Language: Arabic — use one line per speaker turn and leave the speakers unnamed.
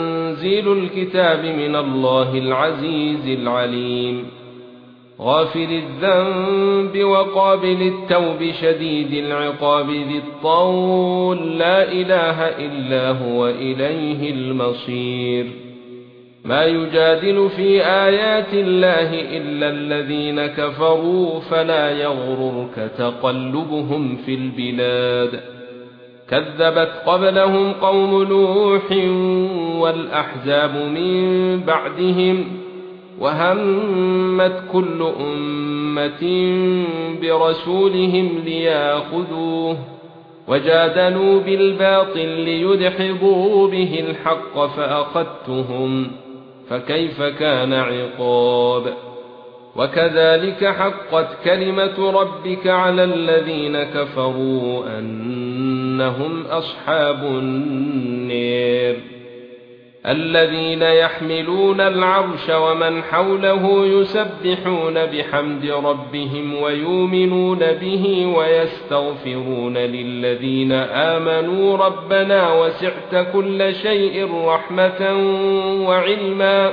تنزيل الكتاب من الله العزيز العليم. غافر الذنب وقابل التوب شديد العقاب ذي الطول. لا إله إلا هو إليه المصير. ما يجادل في آيات الله إلا الذين كفروا فلا يغررك تقلبهم في البلاد. كذبت قبلهم قوم نوح والأحزاب من بعدهم وهمت كل أمة برسولهم لياخذوه وجادلوا بالباطل ليدحضوا به الحق فأخذتهم فكيف كان عقاب؟ وكذلك حقت كلمة ربك على الذين كفروا إنهم أصحاب النير الذين يحملون العرش ومن حوله يسبحون بحمد ربهم ويؤمنون به ويستغفرون للذين آمنوا ربنا وسعت كل شيء رحمة وعلما